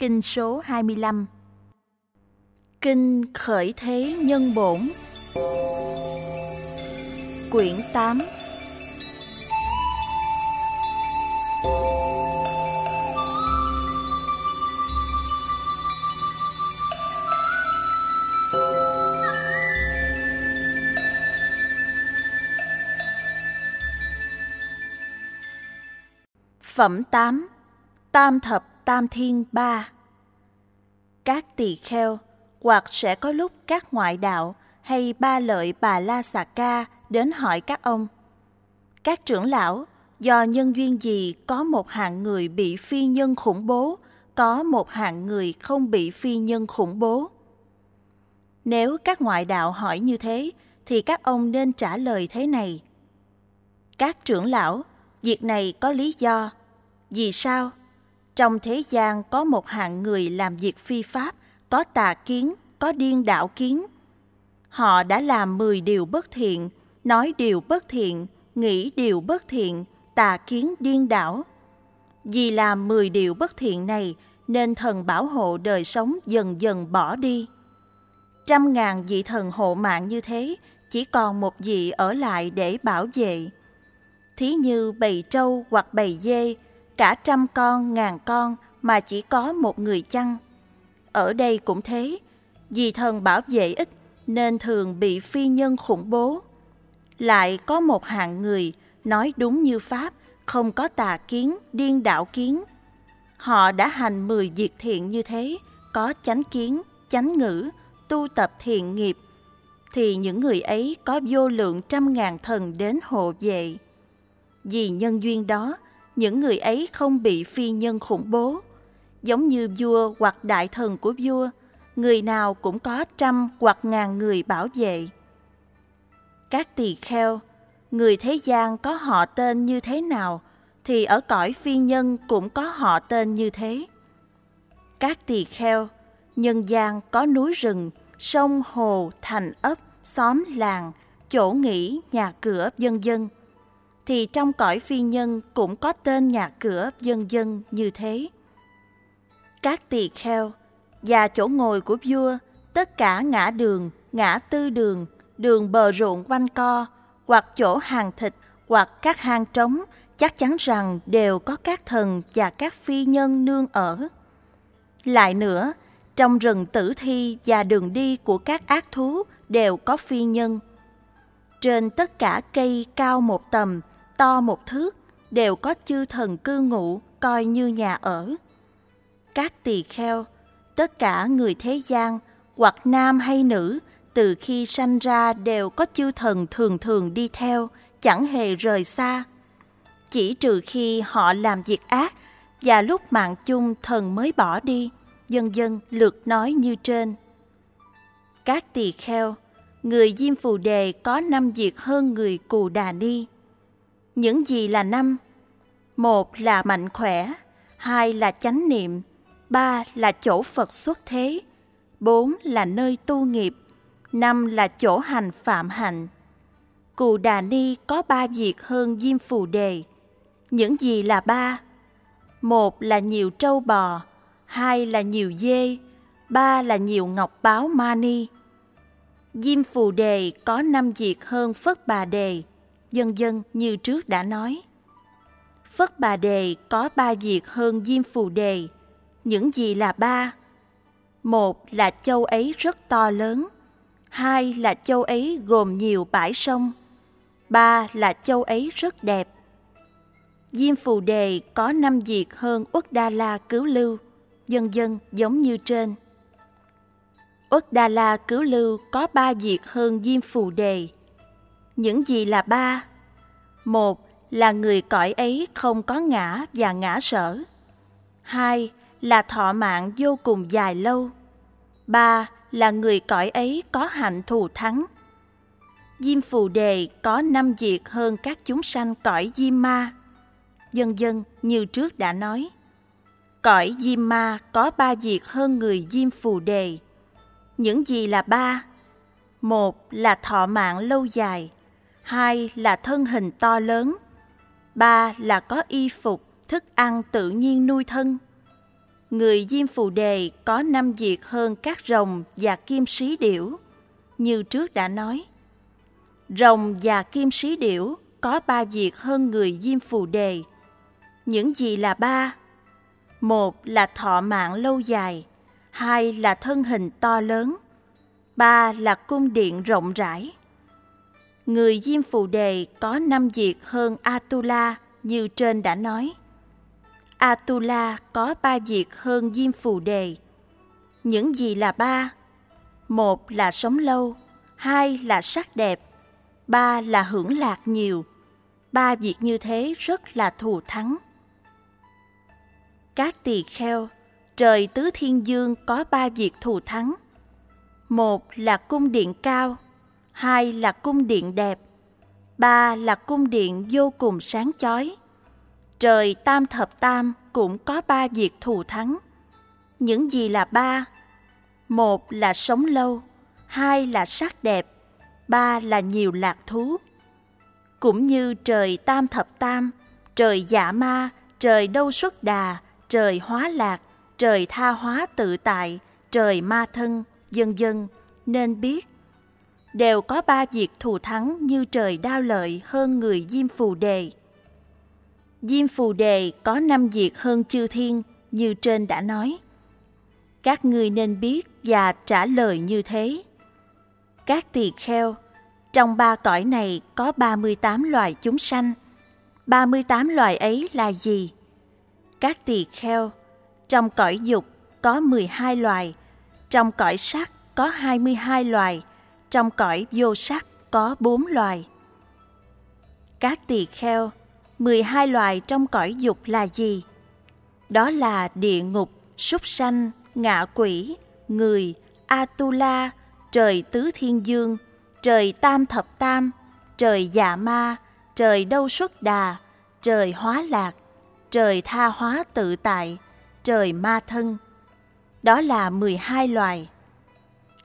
Kinh số 25 Kinh Khởi Thế Nhân Bổn. Quyển 8 Phẩm 8 Tam thập tam thiên ba Các tỳ kheo hoặc sẽ có lúc các ngoại đạo hay ba lợi bà La sà Ca đến hỏi các ông. Các trưởng lão, do nhân duyên gì có một hạng người bị phi nhân khủng bố, có một hạng người không bị phi nhân khủng bố? Nếu các ngoại đạo hỏi như thế, thì các ông nên trả lời thế này. Các trưởng lão, việc này có lý do, vì sao? Trong thế gian có một hạng người làm việc phi pháp, có tà kiến, có điên đảo kiến. Họ đã làm 10 điều bất thiện, nói điều bất thiện, nghĩ điều bất thiện, tà kiến điên đảo. Vì làm 10 điều bất thiện này nên thần bảo hộ đời sống dần dần bỏ đi. Trăm ngàn vị thần hộ mạng như thế, chỉ còn một vị ở lại để bảo vệ. Thí như bầy trâu hoặc bầy dê, cả trăm con, ngàn con mà chỉ có một người chăn. Ở đây cũng thế, vì thần bảo vệ ít nên thường bị phi nhân khủng bố. Lại có một hạng người nói đúng như Pháp, không có tà kiến, điên đạo kiến. Họ đã hành mười việc thiện như thế, có chánh kiến, chánh ngữ, tu tập thiện nghiệp, thì những người ấy có vô lượng trăm ngàn thần đến hộ vệ. Vì nhân duyên đó, những người ấy không bị phi nhân khủng bố. Giống như vua hoặc đại thần của vua, người nào cũng có trăm hoặc ngàn người bảo vệ. Các tỳ kheo, người thế gian có họ tên như thế nào, thì ở cõi phi nhân cũng có họ tên như thế. Các tỳ kheo, nhân gian có núi rừng, sông hồ, thành ấp, xóm làng, chỗ nghỉ, nhà cửa, vân dân thì trong cõi phi nhân cũng có tên nhà cửa dân dân như thế. Các tỳ kheo và chỗ ngồi của vua, tất cả ngã đường, ngã tư đường, đường bờ ruộng quanh co, hoặc chỗ hàng thịt, hoặc các hang trống, chắc chắn rằng đều có các thần và các phi nhân nương ở. Lại nữa, trong rừng tử thi và đường đi của các ác thú đều có phi nhân. Trên tất cả cây cao một tầm to một thước đều có chư thần cư ngụ coi như nhà ở. Các tỳ kheo, tất cả người thế gian, hoặc nam hay nữ, từ khi sanh ra đều có chư thần thường thường đi theo, chẳng hề rời xa. Chỉ trừ khi họ làm việc ác và lúc mạng chung thần mới bỏ đi, dân dân lượt nói như trên. Các tỳ kheo, người Diêm Phù Đề có năm việc hơn người Cù Đà Ni. Những gì là năm? Một là mạnh khỏe, hai là chánh niệm, ba là chỗ Phật xuất thế, bốn là nơi tu nghiệp, năm là chỗ hành phạm hạnh. Cù Đà Ni có ba việc hơn Diêm Phù Đề. Những gì là ba? Một là nhiều trâu bò, hai là nhiều dê, ba là nhiều ngọc báo mani. Diêm Phù Đề có năm việc hơn Phất Bà Đề, dân dân như trước đã nói. Phất Bà Đề có ba việc hơn Diêm Phù Đề. Những gì là ba? Một là châu ấy rất to lớn. Hai là châu ấy gồm nhiều bãi sông. Ba là châu ấy rất đẹp. Diêm Phù Đề có năm việc hơn Uất Đa La cứu lưu, dân dân giống như trên. Uất Đa La cứu lưu có ba việc hơn Diêm Phù Đề, những gì là ba? Một là người cõi ấy không có ngã và ngã sở. Hai là thọ mạng vô cùng dài lâu. Ba là người cõi ấy có hạnh thù thắng. Diêm Phù Đề có năm việc hơn các chúng sanh cõi Diêm Ma. Dân dân, như trước đã nói. Cõi Diêm Ma có ba việc hơn người Diêm Phù Đề. Những gì là ba? Một là thọ mạng lâu dài hai là thân hình to lớn, ba là có y phục, thức ăn tự nhiên nuôi thân. người Diêm Phù Đề có năm diệt hơn các rồng và kim sĩ điểu. Như trước đã nói, rồng và kim sĩ điểu có ba diệt hơn người Diêm Phù Đề. Những gì là ba? Một là thọ mạng lâu dài, hai là thân hình to lớn, ba là cung điện rộng rãi. Người Diêm Phù Đề có năm việc hơn Atula như trên đã nói. Atula có ba việc hơn Diêm Phù Đề. Những gì là ba? Một là sống lâu, hai là sắc đẹp, ba là hưởng lạc nhiều. Ba việc như thế rất là thù thắng. Các tỳ kheo, trời tứ thiên dương có ba việc thù thắng. Một là cung điện cao, hai là cung điện đẹp, ba là cung điện vô cùng sáng chói. Trời tam thập tam cũng có ba việc thù thắng. Những gì là ba? Một là sống lâu, hai là sắc đẹp, ba là nhiều lạc thú. Cũng như trời tam thập tam, trời dạ ma, trời đâu xuất đà, trời hóa lạc, trời tha hóa tự tại, trời ma thân, dân dân, nên biết. Đều có ba việc thù thắng như trời đao lợi hơn người Diêm Phù Đề. Diêm Phù Đề có năm việc hơn chư thiên như trên đã nói. Các ngươi nên biết và trả lời như thế. Các tỳ kheo, trong ba cõi này có 38 loài chúng sanh. 38 loài ấy là gì? Các tỳ kheo, trong cõi dục có 12 loài, trong cõi sắc có 22 loài, trong cõi vô sắc có bốn loài. Các tỳ kheo, 12 loài trong cõi dục là gì? Đó là địa ngục, súc sanh, ngạ quỷ, người, Atula, trời tứ thiên dương, trời tam thập tam, trời dạ ma, trời đâu xuất đà, trời hóa lạc, trời tha hóa tự tại, trời ma thân. Đó là 12 loài.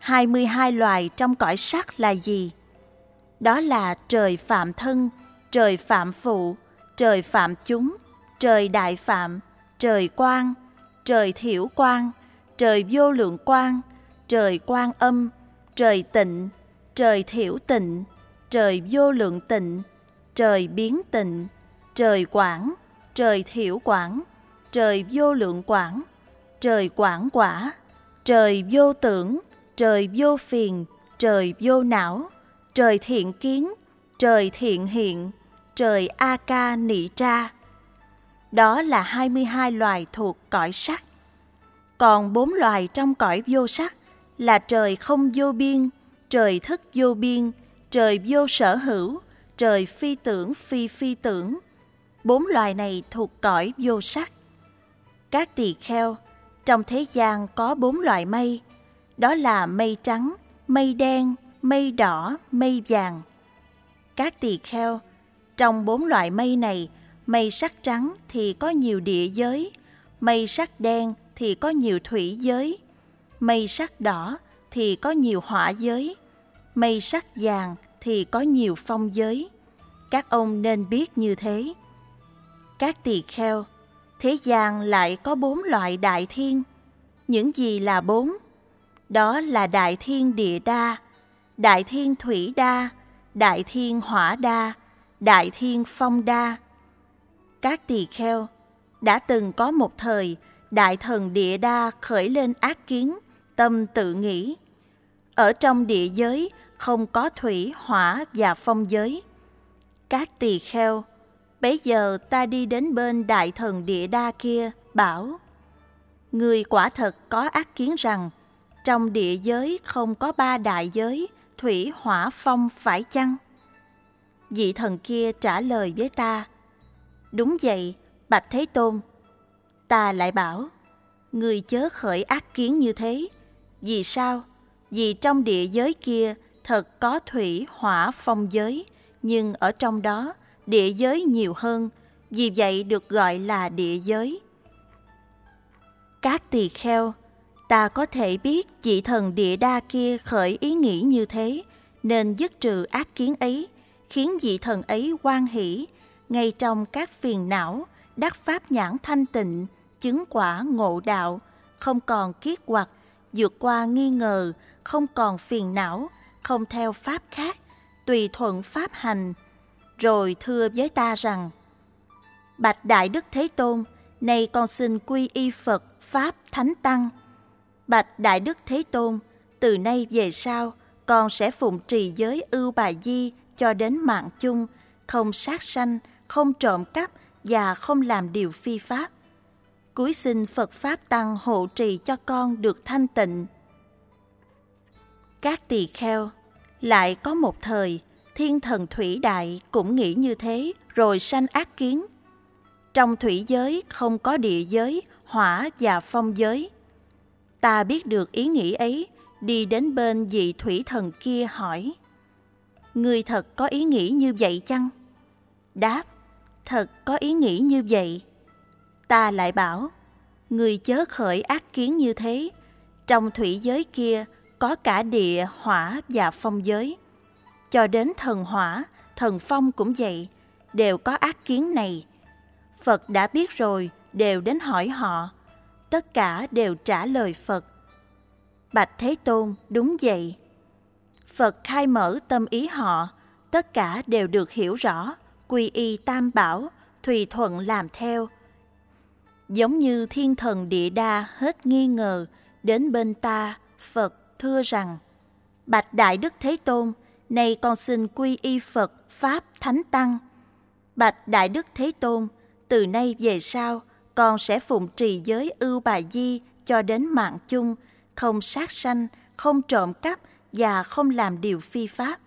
22 loài trong cõi sắc là gì? Đó là trời phạm thân, trời phạm phụ, trời phạm chúng, trời đại phạm, trời quang, trời thiểu quang, trời vô lượng quang, trời quang âm, trời tịnh, trời thiểu tịnh, trời vô lượng tịnh, trời biến tịnh, trời quảng, trời thiểu quảng, trời vô lượng quảng, trời quảng quả, trời vô tưởng, trời vô phiền, trời vô não, trời thiện kiến, trời thiện hiện, trời A Ca Nị Tra. Đó là 22 loài thuộc cõi sắc. Còn bốn loài trong cõi vô sắc là trời không vô biên, trời thức vô biên, trời vô sở hữu, trời phi tưởng phi phi tưởng. Bốn loài này thuộc cõi vô sắc. Các tỳ kheo, trong thế gian có bốn loại mây, đó là mây trắng, mây đen, mây đỏ, mây vàng. Các tỳ kheo, trong bốn loại mây này, mây sắc trắng thì có nhiều địa giới, mây sắc đen thì có nhiều thủy giới, mây sắc đỏ thì có nhiều hỏa giới, mây sắc vàng thì có nhiều phong giới. Các ông nên biết như thế. Các tỳ kheo, thế gian lại có bốn loại đại thiên. Những gì là bốn? Đó là đại thiên địa đa, đại thiên thủy đa, đại thiên hỏa đa, đại thiên phong đa. Các tỳ kheo đã từng có một thời đại thần địa đa khởi lên ác kiến, tâm tự nghĩ. Ở trong địa giới không có thủy, hỏa và phong giới. Các tỳ kheo, bây giờ ta đi đến bên đại thần địa đa kia, bảo Người quả thật có ác kiến rằng trong địa giới không có ba đại giới, thủy, hỏa, phong phải chăng? Vị thần kia trả lời với ta, Đúng vậy, Bạch Thế Tôn. Ta lại bảo, người chớ khởi ác kiến như thế. Vì sao? Vì trong địa giới kia thật có thủy, hỏa, phong giới, nhưng ở trong đó địa giới nhiều hơn, vì vậy được gọi là địa giới. Các tỳ kheo, ta có thể biết vị thần địa đa kia khởi ý nghĩ như thế, nên dứt trừ ác kiến ấy, khiến vị thần ấy quan hỷ, ngay trong các phiền não, đắc pháp nhãn thanh tịnh, chứng quả ngộ đạo, không còn kiết hoặc, vượt qua nghi ngờ, không còn phiền não, không theo pháp khác, tùy thuận pháp hành. Rồi thưa với ta rằng, Bạch Đại Đức Thế Tôn, nay con xin quy y Phật, Pháp, Thánh Tăng. Bạch Đại Đức Thế Tôn, từ nay về sau, con sẽ phụng trì giới ưu bà di cho đến mạng chung, không sát sanh, không trộm cắp và không làm điều phi pháp. cuối xin Phật Pháp Tăng hộ trì cho con được thanh tịnh. Các tỳ kheo, lại có một thời, thiên thần thủy đại cũng nghĩ như thế rồi sanh ác kiến. Trong thủy giới không có địa giới, hỏa và phong giới. Ta biết được ý nghĩ ấy, đi đến bên vị thủy thần kia hỏi. Người thật có ý nghĩ như vậy chăng? Đáp, thật có ý nghĩ như vậy. Ta lại bảo, người chớ khởi ác kiến như thế. Trong thủy giới kia có cả địa, hỏa và phong giới. Cho đến thần hỏa, thần phong cũng vậy, đều có ác kiến này. Phật đã biết rồi, đều đến hỏi họ. Tất cả đều trả lời Phật. Bạch Thế Tôn, đúng vậy. Phật khai mở tâm ý họ, tất cả đều được hiểu rõ, quy y tam bảo, tùy thuận làm theo. Giống như thiên thần địa đa hết nghi ngờ, đến bên ta, Phật thưa rằng, Bạch Đại Đức Thế Tôn, nay con xin quy y Phật, Pháp, Thánh Tăng. Bạch Đại Đức Thế Tôn, từ nay về sau, con sẽ phụng trì giới ưu bà di cho đến mạng chung, không sát sanh, không trộm cắp và không làm điều phi pháp.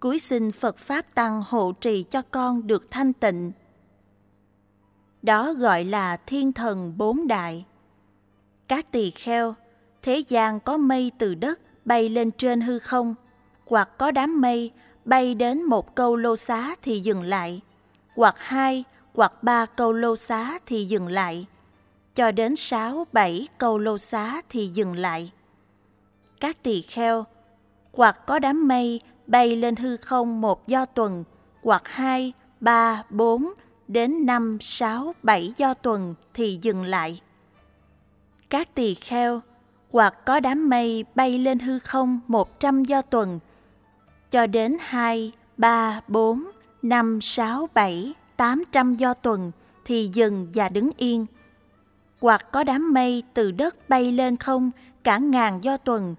Cúi xin Phật Pháp Tăng hộ trì cho con được thanh tịnh. Đó gọi là thiên thần bốn đại. Các tỳ kheo, thế gian có mây từ đất bay lên trên hư không, hoặc có đám mây bay đến một câu lô xá thì dừng lại, hoặc hai hoặc ba câu lô xá thì dừng lại, cho đến sáu bảy câu lô xá thì dừng lại. Các tỳ kheo, hoặc có đám mây bay lên hư không một do tuần, hoặc hai, ba, bốn, đến năm, sáu, bảy do tuần thì dừng lại. Các tỳ kheo, hoặc có đám mây bay lên hư không một trăm do tuần, cho đến hai, ba, bốn, năm, sáu, bảy, tám trăm do tuần thì dừng và đứng yên. Hoặc có đám mây từ đất bay lên không cả ngàn do tuần,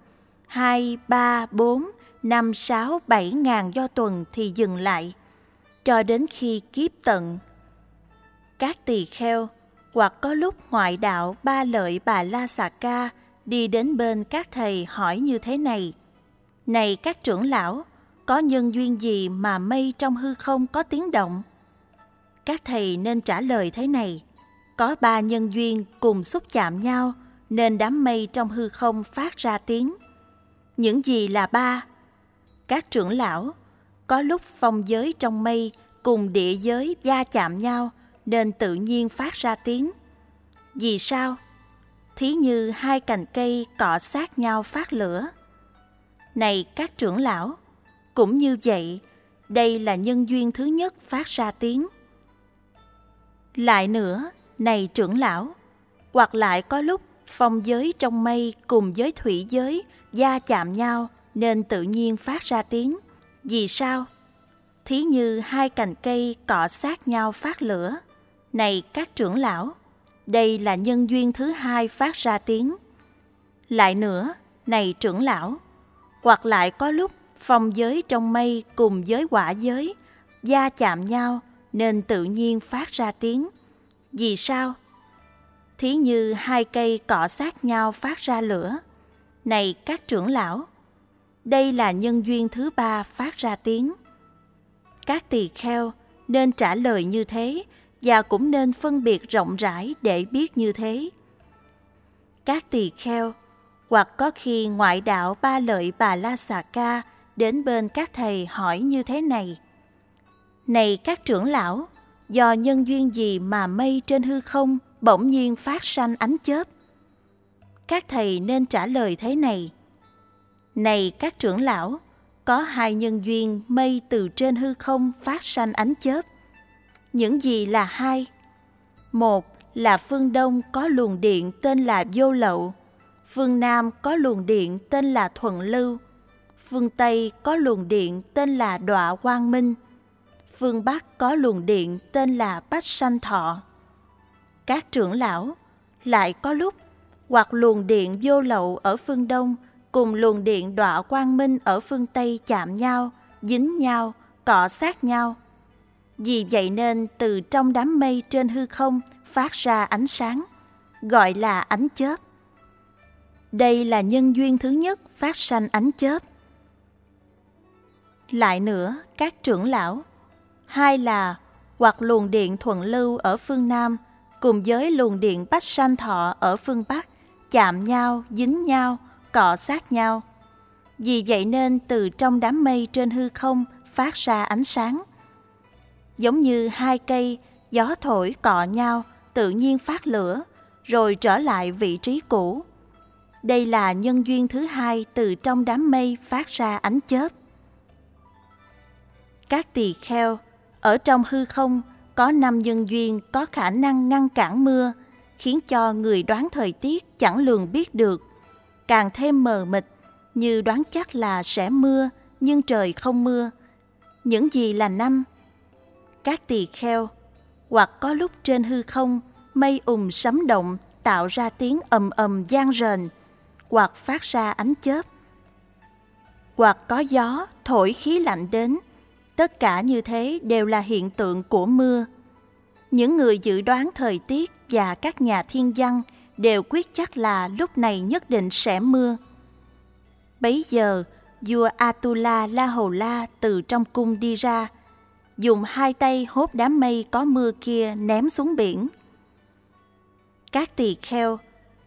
hai, ba, bốn, năm, sáu, bảy ngàn do tuần thì dừng lại, cho đến khi kiếp tận. Các tỳ kheo, hoặc có lúc ngoại đạo ba lợi bà La Xà Ca đi đến bên các thầy hỏi như thế này. Này các trưởng lão, có nhân duyên gì mà mây trong hư không có tiếng động? Các thầy nên trả lời thế này. Có ba nhân duyên cùng xúc chạm nhau nên đám mây trong hư không phát ra tiếng. Những gì là ba? Các trưởng lão, có lúc phong giới trong mây cùng địa giới va chạm nhau nên tự nhiên phát ra tiếng. Vì sao? Thí như hai cành cây cọ sát nhau phát lửa. Này các trưởng lão, cũng như vậy, đây là nhân duyên thứ nhất phát ra tiếng. Lại nữa, này trưởng lão, hoặc lại có lúc phong giới trong mây cùng với thủy giới da chạm nhau nên tự nhiên phát ra tiếng. Vì sao? Thí như hai cành cây cọ sát nhau phát lửa. Này các trưởng lão, đây là nhân duyên thứ hai phát ra tiếng. Lại nữa, này trưởng lão, hoặc lại có lúc phong giới trong mây cùng với quả giới da chạm nhau nên tự nhiên phát ra tiếng. Vì sao? Thí như hai cây cọ sát nhau phát ra lửa. Này các trưởng lão, đây là nhân duyên thứ ba phát ra tiếng. Các tỳ kheo nên trả lời như thế và cũng nên phân biệt rộng rãi để biết như thế. Các tỳ kheo, hoặc có khi ngoại đạo ba lợi bà La Xà Ca đến bên các thầy hỏi như thế này. Này các trưởng lão, do nhân duyên gì mà mây trên hư không bỗng nhiên phát sanh ánh chớp? Các thầy nên trả lời thế này. Này các trưởng lão, có hai nhân duyên mây từ trên hư không phát sanh ánh chớp. Những gì là hai? Một là phương Đông có luồng điện tên là Vô Lậu, phương Nam có luồng điện tên là Thuận Lưu, phương Tây có luồng điện tên là Đọa Quang Minh, phương Bắc có luồng điện tên là Bách Sanh Thọ. Các trưởng lão lại có lúc hoặc luồng điện vô lậu ở phương Đông cùng luồng điện đọa quang minh ở phương Tây chạm nhau, dính nhau, cọ sát nhau. Vì vậy nên từ trong đám mây trên hư không phát ra ánh sáng, gọi là ánh chớp. Đây là nhân duyên thứ nhất phát sanh ánh chớp. Lại nữa, các trưởng lão, hai là hoặc luồng điện thuận lưu ở phương Nam cùng với luồng điện bách sanh thọ ở phương Bắc chạm nhau, dính nhau, cọ sát nhau. Vì vậy nên từ trong đám mây trên hư không phát ra ánh sáng. Giống như hai cây, gió thổi cọ nhau, tự nhiên phát lửa, rồi trở lại vị trí cũ. Đây là nhân duyên thứ hai từ trong đám mây phát ra ánh chớp. Các tỳ kheo, ở trong hư không có năm nhân duyên có khả năng ngăn cản mưa, khiến cho người đoán thời tiết chẳng lường biết được, càng thêm mờ mịt như đoán chắc là sẽ mưa nhưng trời không mưa. Những gì là năm? Các tỳ kheo, hoặc có lúc trên hư không mây ùm sấm động tạo ra tiếng ầm ầm gian rền, hoặc phát ra ánh chớp, hoặc có gió thổi khí lạnh đến. Tất cả như thế đều là hiện tượng của mưa. Những người dự đoán thời tiết và các nhà thiên văn đều quyết chắc là lúc này nhất định sẽ mưa. Bấy giờ, vua Atula La Hầu La từ trong cung đi ra, dùng hai tay hốt đám mây có mưa kia ném xuống biển. Các tỳ kheo,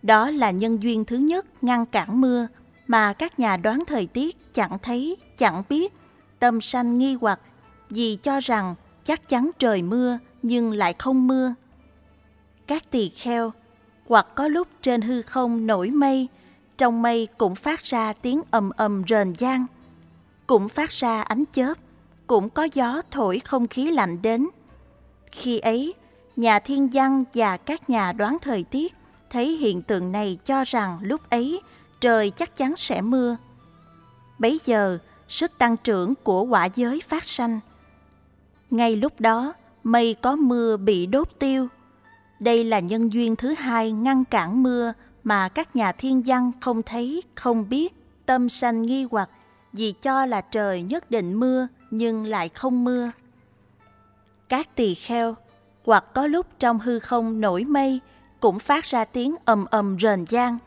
đó là nhân duyên thứ nhất ngăn cản mưa mà các nhà đoán thời tiết chẳng thấy, chẳng biết, tâm sanh nghi hoặc vì cho rằng chắc chắn trời mưa nhưng lại không mưa các tỳ kheo, hoặc có lúc trên hư không nổi mây, trong mây cũng phát ra tiếng ầm ầm rền vang, cũng phát ra ánh chớp, cũng có gió thổi không khí lạnh đến. Khi ấy, nhà thiên văn và các nhà đoán thời tiết thấy hiện tượng này cho rằng lúc ấy trời chắc chắn sẽ mưa. Bấy giờ, sức tăng trưởng của quả giới phát sanh. Ngay lúc đó, mây có mưa bị đốt tiêu, đây là nhân duyên thứ hai ngăn cản mưa mà các nhà thiên văn không thấy, không biết, tâm sanh nghi hoặc vì cho là trời nhất định mưa nhưng lại không mưa. Các tỳ kheo, hoặc có lúc trong hư không nổi mây, cũng phát ra tiếng ầm ầm rền vang,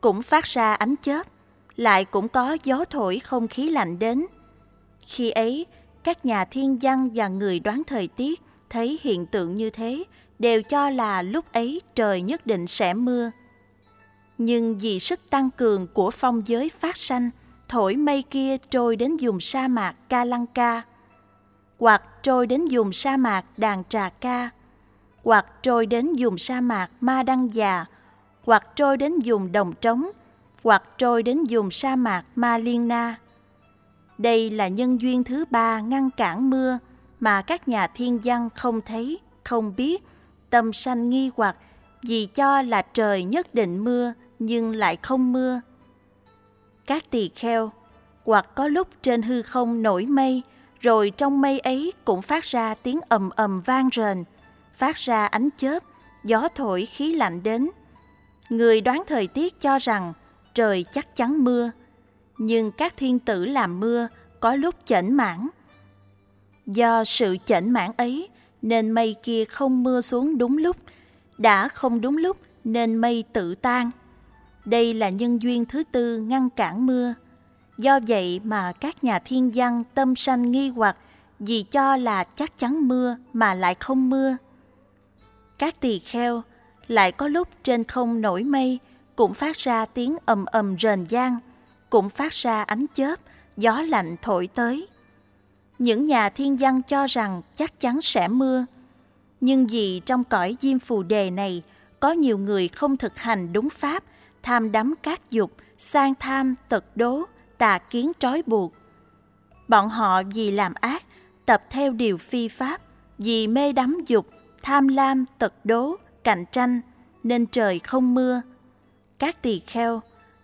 cũng phát ra ánh chớp, lại cũng có gió thổi không khí lạnh đến. Khi ấy, các nhà thiên văn và người đoán thời tiết thấy hiện tượng như thế đều cho là lúc ấy trời nhất định sẽ mưa. Nhưng vì sức tăng cường của phong giới phát sanh, thổi mây kia trôi đến vùng sa mạc Kalanka, hoặc trôi đến vùng sa mạc Đàn Trà Ca, hoặc trôi đến vùng sa mạc Ma Đăng Già, hoặc trôi đến vùng Đồng Trống, hoặc trôi đến vùng sa mạc Ma Liên Na. Đây là nhân duyên thứ ba ngăn cản mưa mà các nhà thiên văn không thấy, không biết tâm sanh nghi hoặc vì cho là trời nhất định mưa nhưng lại không mưa. Các tỳ kheo, hoặc có lúc trên hư không nổi mây, rồi trong mây ấy cũng phát ra tiếng ầm ầm vang rền, phát ra ánh chớp, gió thổi khí lạnh đến. Người đoán thời tiết cho rằng trời chắc chắn mưa, nhưng các thiên tử làm mưa có lúc chảnh mãn. Do sự chảnh mãn ấy nên mây kia không mưa xuống đúng lúc, đã không đúng lúc nên mây tự tan. Đây là nhân duyên thứ tư ngăn cản mưa. Do vậy mà các nhà thiên văn tâm sanh nghi hoặc vì cho là chắc chắn mưa mà lại không mưa. Các tỳ kheo lại có lúc trên không nổi mây cũng phát ra tiếng ầm ầm rền vang, cũng phát ra ánh chớp, gió lạnh thổi tới những nhà thiên văn cho rằng chắc chắn sẽ mưa. Nhưng vì trong cõi diêm phù đề này có nhiều người không thực hành đúng pháp, tham đắm các dục, sang tham, tật đố, tà kiến trói buộc. Bọn họ vì làm ác, tập theo điều phi pháp, vì mê đắm dục, tham lam, tật đố, cạnh tranh nên trời không mưa. Các tỳ kheo,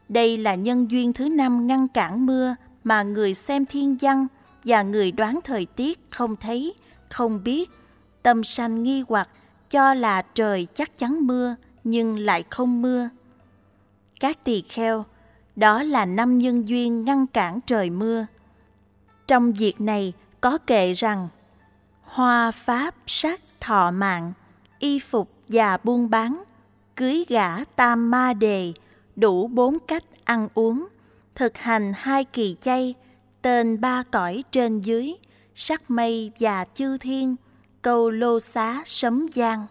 đây là nhân duyên thứ năm ngăn cản mưa mà người xem thiên văn và người đoán thời tiết không thấy, không biết, tâm sanh nghi hoặc cho là trời chắc chắn mưa nhưng lại không mưa. Các tỳ kheo, đó là năm nhân duyên ngăn cản trời mưa. Trong việc này có kệ rằng hoa pháp sắc thọ mạng, y phục và buôn bán, cưới gả tam ma đề, đủ bốn cách ăn uống, thực hành hai kỳ chay, tên ba cõi trên dưới, sắc mây và chư thiên, câu lô xá sấm giang.